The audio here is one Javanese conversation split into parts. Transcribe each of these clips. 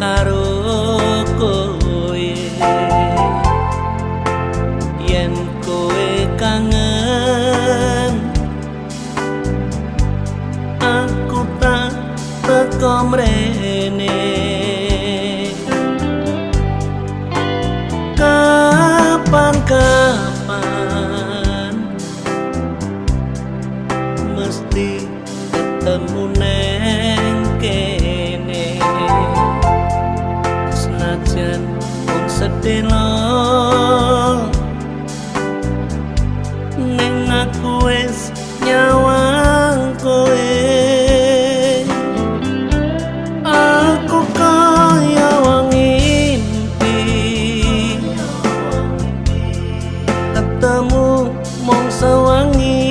karo kowe. Yen kowe kangen aku tak teko mrene. Kapan kapan mesti ketemu nek sedih neng aku wis nyawang kowe. Aku kaya wangi mimpi. Ketemu mong sewangi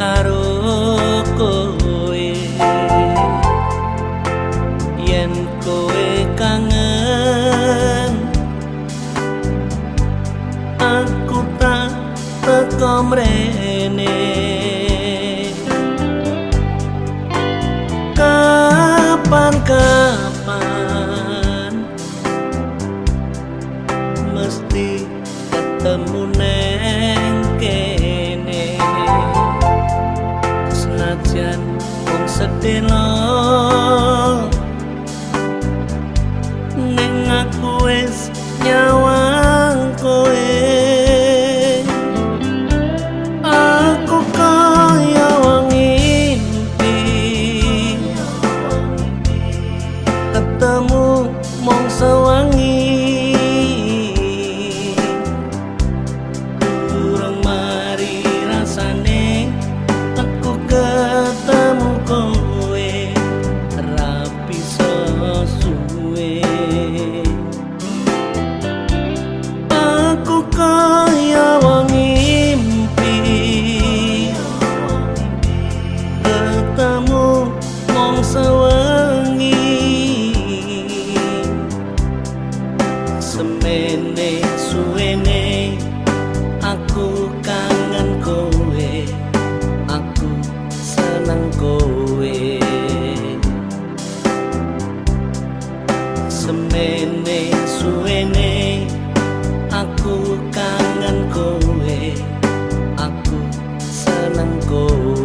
karo kowe. Yen kowe kangen aku tak teko mrene. Kapan kapan mesti ketemu neng sedih neng aku wis semene suene aku kangen kowe. Aku seneng kowe.